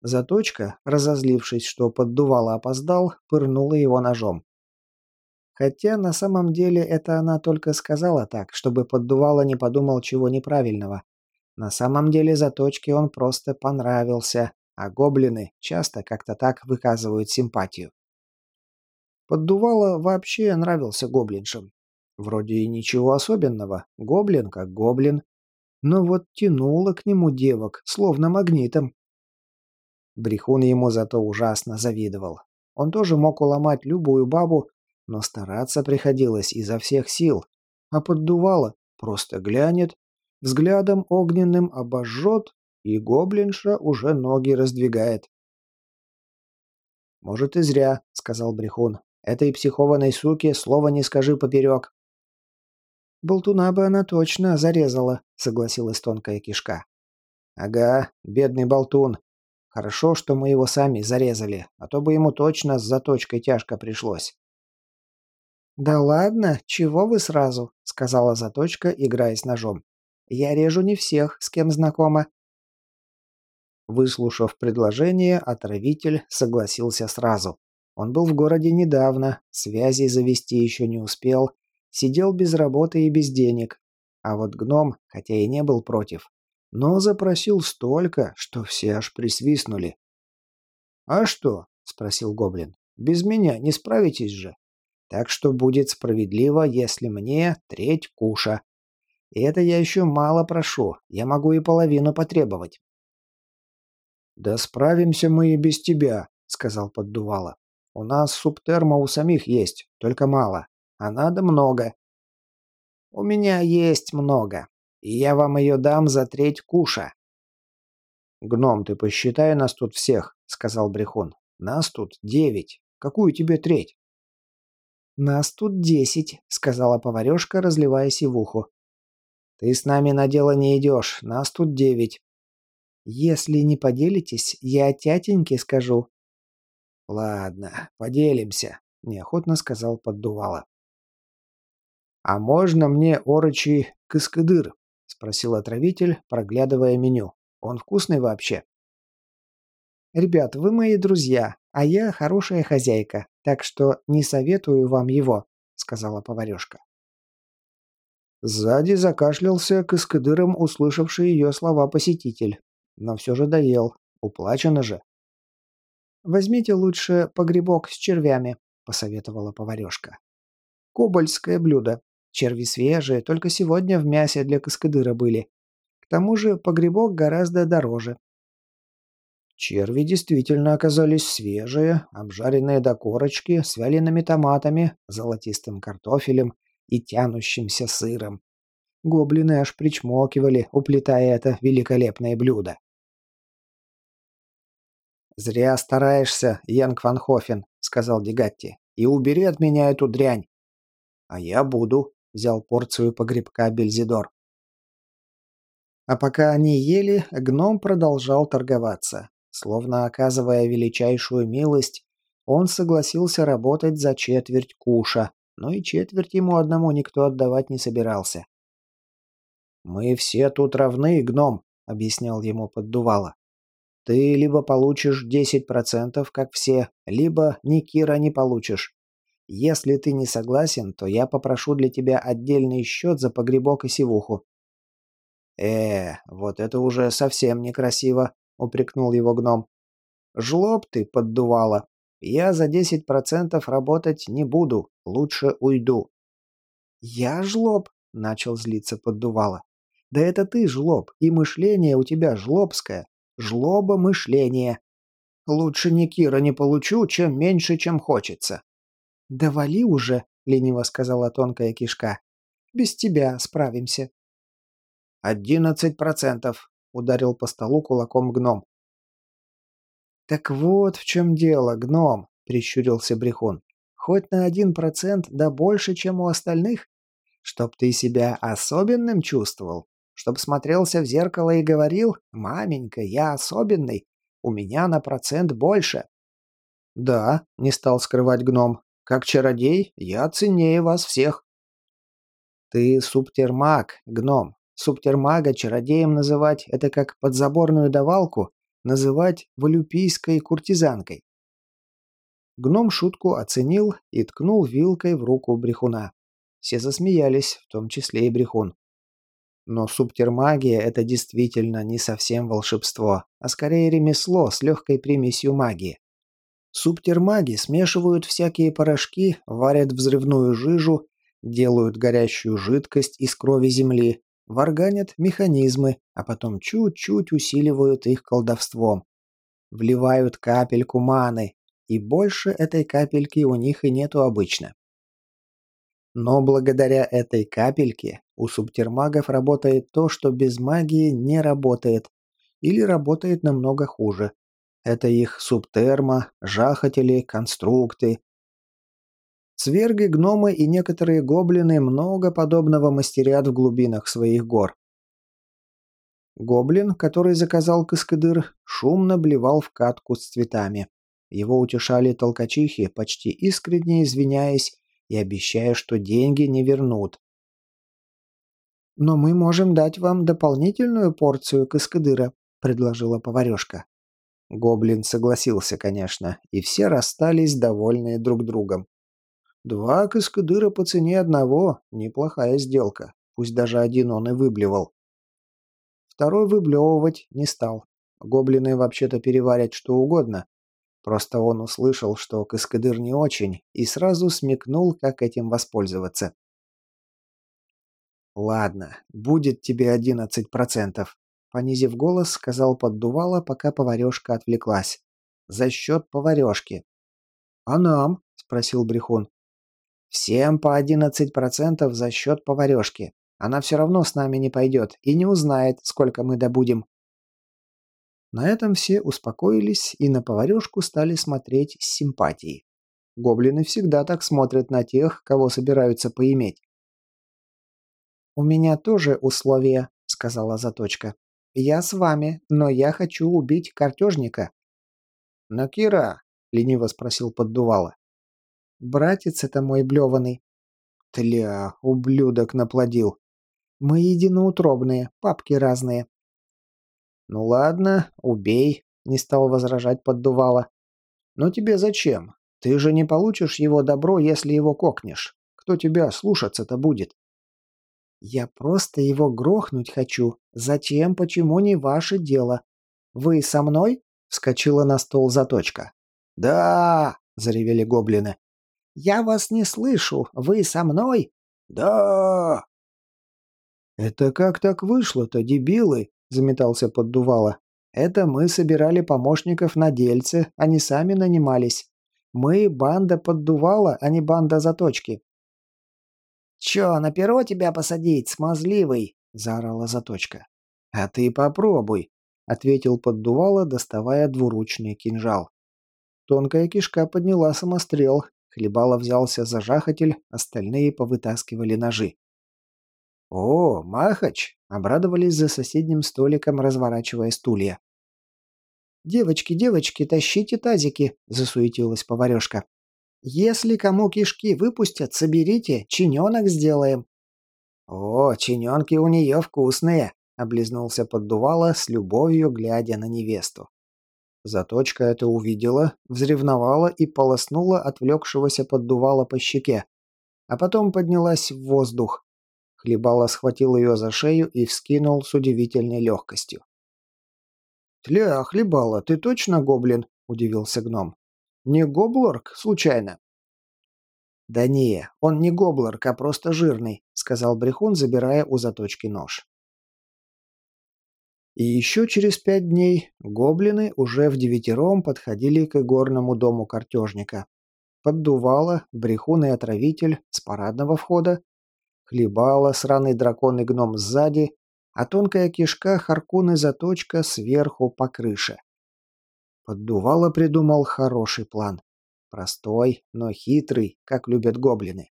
Заточка, разозлившись, что поддувало опоздал, пырнула его ножом. Хотя на самом деле это она только сказала так, чтобы поддувало не подумал чего неправильного. На самом деле Заточке он просто понравился, а гоблины часто как-то так выказывают симпатию. Поддувало вообще нравился гоблиншам, Вроде и ничего особенного, гоблин как гоблин. Но вот тянуло к нему девок, словно магнитом. Брехун ему зато ужасно завидовал. Он тоже мог уломать любую бабу, но стараться приходилось изо всех сил. А поддувало, просто глянет, взглядом огненным обожжет, и гоблинша уже ноги раздвигает. «Может, и зря», — сказал Брехун. «Этой психованной суке слова не скажи поперек. «Болтуна бы она точно зарезала», — согласилась тонкая кишка. «Ага, бедный болтун. Хорошо, что мы его сами зарезали, а то бы ему точно с заточкой тяжко пришлось». «Да ладно, чего вы сразу?» — сказала заточка, играя с ножом. «Я режу не всех, с кем знакома». Выслушав предложение, отравитель согласился сразу. Он был в городе недавно, связи завести еще не успел, Сидел без работы и без денег. А вот гном, хотя и не был против, но запросил столько, что все аж присвистнули. «А что?» – спросил гоблин. «Без меня не справитесь же. Так что будет справедливо, если мне треть куша. И это я еще мало прошу, я могу и половину потребовать». «Да справимся мы и без тебя», — сказал поддувало. «У нас субтерма у самих есть, только мало а надо много. У меня есть много, и я вам ее дам за треть куша. «Гном, ты посчитай нас тут всех», — сказал Брехун. «Нас тут девять. Какую тебе треть?» «Нас тут десять», — сказала поварешка, разливая сивуху. «Ты с нами на дело не идешь. Нас тут девять». «Если не поделитесь, я тятеньке скажу». «Ладно, поделимся», — неохотно сказал поддувало. «А можно мне орочи кыскадыр?» — спросил отравитель, проглядывая меню. «Он вкусный вообще?» «Ребят, вы мои друзья, А я хорошая хозяйка, так что не советую вам его», — сказала поварешка. Сзади закашлялся к искадырам услышавший ее слова посетитель. Но все же доел. Уплачено же. «Возьмите лучше погребок с червями», — посоветовала поварешка. «Кобальское блюдо. Черви свежие, только сегодня в мясе для каскадыра были. К тому же погребок гораздо дороже». Черви действительно оказались свежие, обжаренные до корочки, с вялеными томатами, золотистым картофелем и тянущимся сыром. Гоблины аж причмокивали, уплетая это великолепное блюдо. «Зря стараешься, Янг Ван Хофен», — сказал Дегатти, — «и убери от меня эту дрянь». «А я буду», — взял порцию погребка Бельзидор. А пока они ели, гном продолжал торговаться. Словно оказывая величайшую милость, он согласился работать за четверть куша, но и четверть ему одному никто отдавать не собирался. «Мы все тут равны, гном», — объяснял ему поддувало. «Ты либо получишь 10%, как все, либо ни Кира не получишь. Если ты не согласен, то я попрошу для тебя отдельный счет за погребок и сивуху». «Э, вот это уже совсем некрасиво», — упрекнул его гном. «Жлоб ты, поддувало. Я за 10% работать не буду, лучше уйду». «Я жлоб?» — начал злиться поддувало. «Да это ты жлоб, и мышление у тебя жлобское. Жлоба мышление. Лучше ни Кира не получу, чем меньше, чем хочется». «Да вали уже», — лениво сказала тонкая кишка. «Без тебя справимся». «Одиннадцать процентов», — ударил по столу кулаком гном. «Так вот в чем дело, гном», — прищурился Брехун. «Хоть на один процент, да больше, чем у остальных? Чтоб ты себя особенным чувствовал? Чтоб смотрелся в зеркало и говорил, «Маменька, я особенный, у меня на процент больше». «Да», — не стал скрывать гном, — «как чародей я ценнее вас всех». «Ты субтермаг, гном. Субтермага чародеем называть — это как подзаборную давалку называть валюпийской куртизанкой. Гном шутку оценил и ткнул вилкой в руку брехуна. Все засмеялись, в том числе и брехун. Но субтермагия – это действительно не совсем волшебство, а скорее ремесло с легкой примесью магии. Субтермаги смешивают всякие порошки, варят взрывную жижу, делают горящую жидкость из крови земли, варганят механизмы, а потом чуть-чуть усиливают их колдовством. Вливают капельку маны, и больше этой капельки у них и нету обычно. Но благодаря этой капельке у субтермагов работает то, что без магии не работает, или работает намного хуже. Это их субтерма, жахатели, конструкты, Цверги, гномы и некоторые гоблины много подобного мастерят в глубинах своих гор. Гоблин, который заказал Каскадыр, шумно блевал в катку с цветами. Его утешали толкачихи, почти искренне извиняясь и обещая, что деньги не вернут. «Но мы можем дать вам дополнительную порцию Каскадыра», — предложила поварешка. Гоблин согласился, конечно, и все расстались довольные друг другом. Два каскадыра по цене одного – неплохая сделка, пусть даже один он и выблевал. Второй выблевывать не стал. Гоблины вообще-то переварят что угодно. Просто он услышал, что каскадыр не очень, и сразу смекнул, как этим воспользоваться. «Ладно, будет тебе одиннадцать процентов», — понизив голос, сказал поддувало, пока поварешка отвлеклась. «За счет поварешки». «А нам?» — спросил Брехун. Всем по 11% за счет поварешки. Она все равно с нами не пойдет и не узнает, сколько мы добудем. На этом все успокоились и на поварешку стали смотреть с симпатией. Гоблины всегда так смотрят на тех, кого собираются поиметь. «У меня тоже условия», — сказала Заточка. «Я с вами, но я хочу убить картежника». «Накира?» — лениво спросил Поддувало. Братец это мой блеванный. Тля, ублюдок наплодил. Мы единоутробные, папки разные. Ну ладно, убей, не стал возражать поддувало. Но тебе зачем? Ты же не получишь его добро, если его кокнешь. Кто тебя слушаться-то будет? Я просто его грохнуть хочу. Зачем, почему, не ваше дело. Вы со мной? Вскочила на стол заточка. Да! заревели гоблины. Я вас не слышу. Вы со мной? Да! Это как так вышло-то, дебилы? заметался поддувало. Это мы собирали помощников на дельце, они сами нанимались. Мы банда поддувала, а не банда заточки. «Чё, на перо тебя посадить, смазливый?» – заорала заточка. «А ты попробуй», – ответил поддувало, доставая двуручный кинжал. Тонкая кишка подняла самострел, хлебало взялся за жахатель, остальные повытаскивали ножи. «О, Махач!» — обрадовались за соседним столиком, разворачивая стулья. «Девочки, девочки, тащите тазики!» — засуетилась поварешка. «Если кому кишки выпустят, соберите, чиненок сделаем». «О, чиненки у нее вкусные!» — облизнулся поддувало с любовью, глядя на невесту. Заточка это увидела, взревновала и полоснула отвлекшегося поддувала по щеке, а потом поднялась в воздух, Хлебало схватил ее за шею и вскинул с удивительной легкостью. «Тля, Хлебало, ты точно гоблин?» – удивился гном. «Не гоблорк, случайно?» «Да не, он не гоблорк, а просто жирный», – сказал Брехун, забирая у заточки нож. И еще через пять дней гоблины уже в девятером подходили к игорному дому картежника. Поддувало, брехун и отравитель с парадного входа Хлебала сраный дракон и гном сзади, а тонкая кишка Харкун и заточка сверху по крыше. Поддувало придумал хороший план. Простой, но хитрый, как любят гоблины.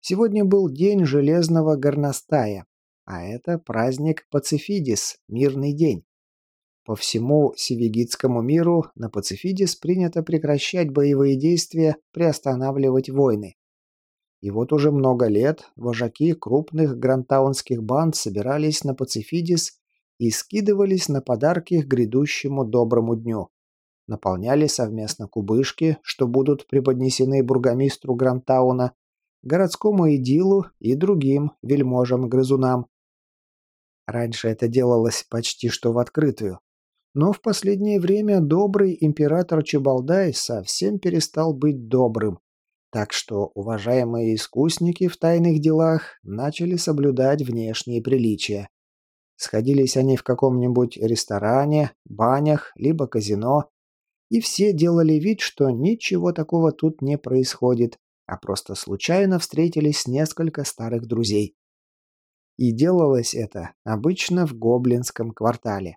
Сегодня был день железного горностая, а это праздник Пацифидис, мирный день. По всему Севигитскому миру на Пацифидис принято прекращать боевые действия, приостанавливать войны. И вот уже много лет вожаки крупных грантаунских банд собирались на Пацифидис и скидывались на подарки к грядущему доброму дню. Наполняли совместно кубышки, что будут преподнесены бургомистру Грантауна, городскому идилу и другим вельможам-грызунам. Раньше это делалось почти что в открытую. Но в последнее время добрый император Чебалдай совсем перестал быть добрым так что уважаемые искусники в тайных делах начали соблюдать внешние приличия. Сходились они в каком-нибудь ресторане, банях, либо казино, и все делали вид, что ничего такого тут не происходит, а просто случайно встретились несколько старых друзей. И делалось это обычно в гоблинском квартале.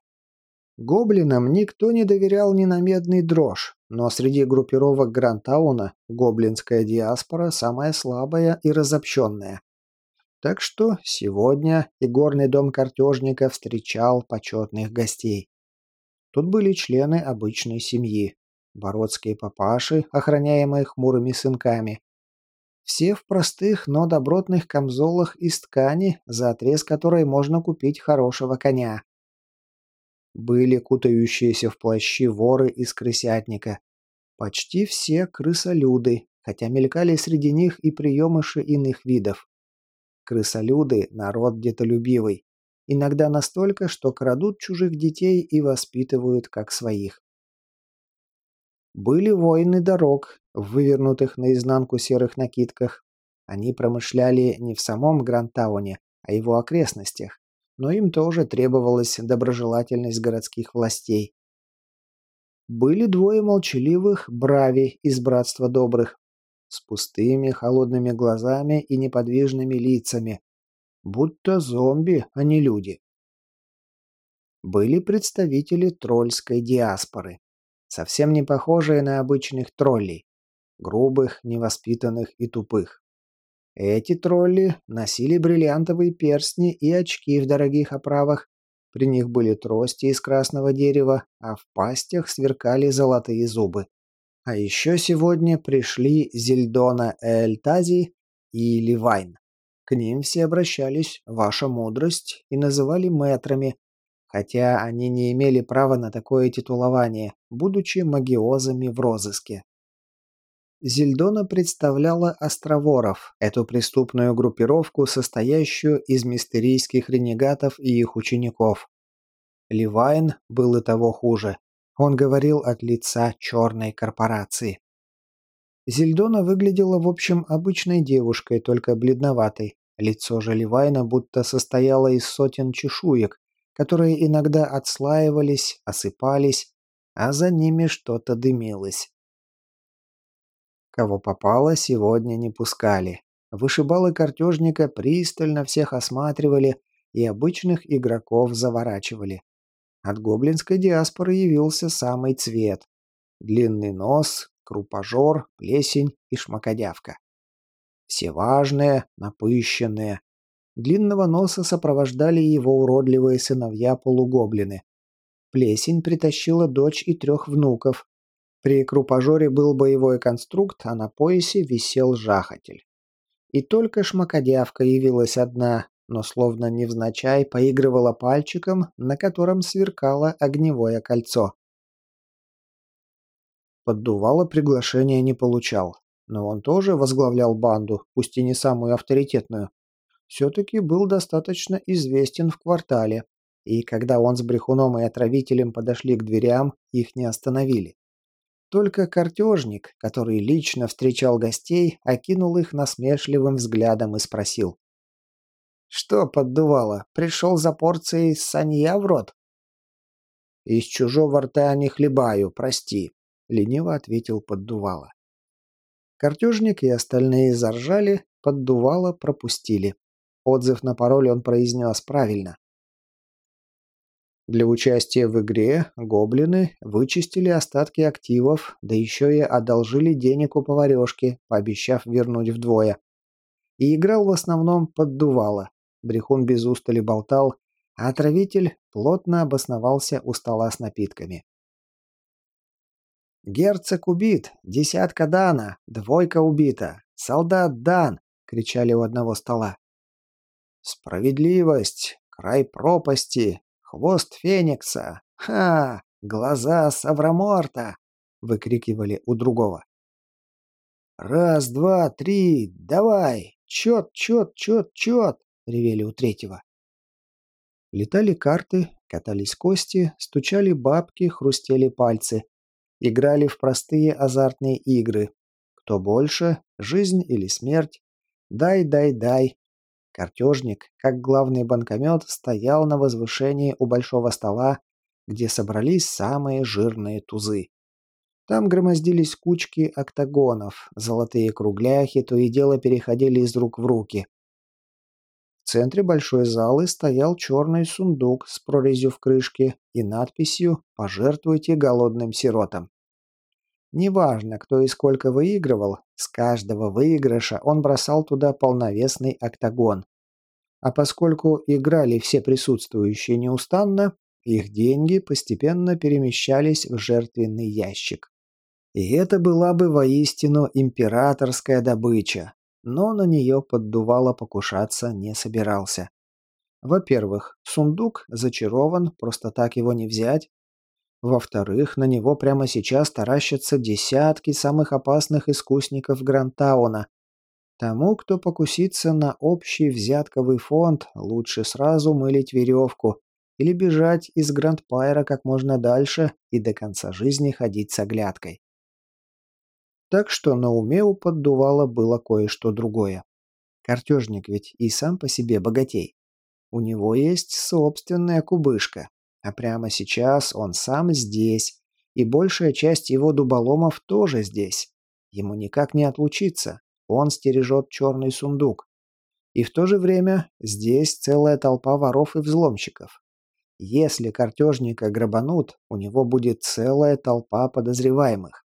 Гоблинам никто не доверял ни на медный дрожь, но среди группировок Грантауна гоблинская диаспора самая слабая и разобщенная. Так что сегодня игорный дом картежника встречал почетных гостей. Тут были члены обычной семьи, бородские папаши, охраняемые хмурыми сынками. Все в простых, но добротных камзолах из ткани, за отрез которой можно купить хорошего коня. Были кутающиеся в плащи воры из крысятника. Почти все крысолюды, хотя мелькали среди них и приемыши иных видов. Крысолюды – народ детолюбивый. Иногда настолько, что крадут чужих детей и воспитывают как своих. Были воины дорог, в вывернутых наизнанку серых накидках. Они промышляли не в самом Грантауне, а его окрестностях но им тоже требовалась доброжелательность городских властей. Были двое молчаливых брави из Братства Добрых, с пустыми холодными глазами и неподвижными лицами, будто зомби, а не люди. Были представители тролльской диаспоры, совсем не похожие на обычных троллей, грубых, невоспитанных и тупых. Эти тролли носили бриллиантовые перстни и очки в дорогих оправах. При них были трости из красного дерева, а в пастях сверкали золотые зубы. А еще сегодня пришли Зельдона Эльтази и Ливайн. К ним все обращались «Ваша мудрость» и называли мэтрами, хотя они не имели права на такое титулование, будучи магиозами в розыске. Зельдона представляла Островоров, эту преступную группировку, состоящую из мистерийских ренегатов и их учеников. Ливайн был и того хуже. Он говорил от лица черной корпорации. Зельдона выглядела, в общем, обычной девушкой, только бледноватой. Лицо же Ливайна будто состояло из сотен чешуек, которые иногда отслаивались, осыпались, а за ними что-то дымилось. Кого попало, сегодня не пускали. Вышибалы картежника пристально всех осматривали и обычных игроков заворачивали. От гоблинской диаспоры явился самый цвет. Длинный нос, крупожор, плесень и шмакодявка. Все важные, напыщенные. Длинного носа сопровождали его уродливые сыновья-полугоблины. Плесень притащила дочь и трех внуков, при крупожоре был боевой конструкт, а на поясе висел жахатель. И только шмакодявка явилась одна, но словно невзначай поигрывала пальчиком, на котором сверкало огневое кольцо. Поддувало приглашения не получал, но он тоже возглавлял банду, пусть и не самую авторитетную. Все-таки был достаточно известен в квартале, и когда он с брехуном и отравителем подошли к дверям, их не остановили. Только картежник, который лично встречал гостей, окинул их насмешливым взглядом и спросил. «Что поддувало? Пришел за порцией санья в рот?» «Из чужого рта не хлебаю, прости», — лениво ответил поддувало. Картежник и остальные заржали, поддувало пропустили. Отзыв на пароль он произнес правильно. Для участия в игре гоблины вычистили остатки активов, да еще и одолжили денег у поварешки, пообещав вернуть вдвое. И играл в основном поддувало. Брехун без устали болтал, а отравитель плотно обосновался у стола с напитками. «Герцог убит! Десятка Дана! Двойка убита! Солдат Дан!» — кричали у одного стола. «Справедливость! Край пропасти! Хвост Феникса! Ха! Глаза Савраморта!» — выкрикивали у другого. «Раз, два, три, давай! Чет, чет, чет, чет!» — ревели у третьего. Летали карты, катались кости, стучали бабки, хрустели пальцы. Играли в простые азартные игры. Кто больше, жизнь или смерть? Дай, дай, дай. Картежник, как главный банкомет, стоял на возвышении у большого стола, где собрались самые жирные тузы. Там громоздились кучки октагонов, золотые кругляхи то и дело переходили из рук в руки. В центре большой залы стоял черный сундук с прорезью в крышке и надписью «Пожертвуйте голодным сиротам». Неважно, кто и сколько выигрывал, с каждого выигрыша он бросал туда полновесный октагон. А поскольку играли все присутствующие неустанно, их деньги постепенно перемещались в жертвенный ящик. И это была бы воистину императорская добыча, но на нее поддувало покушаться не собирался. Во-первых, сундук зачарован, просто так его не взять. Во-вторых, на него прямо сейчас таращатся десятки самых опасных искусников Грантауна. Тому, кто покусится на общий взятковый фонд, лучше сразу мылить веревку или бежать из Грандпайра как можно дальше и до конца жизни ходить с оглядкой. Так что на уме у поддувала было кое-что другое. Картежник ведь и сам по себе богатей. У него есть собственная кубышка, а прямо сейчас он сам здесь, и большая часть его дуболомов тоже здесь. Ему никак не отлучиться, он стережет черный сундук. И в то же время здесь целая толпа воров и взломщиков. Если картежника грабанут, у него будет целая толпа подозреваемых.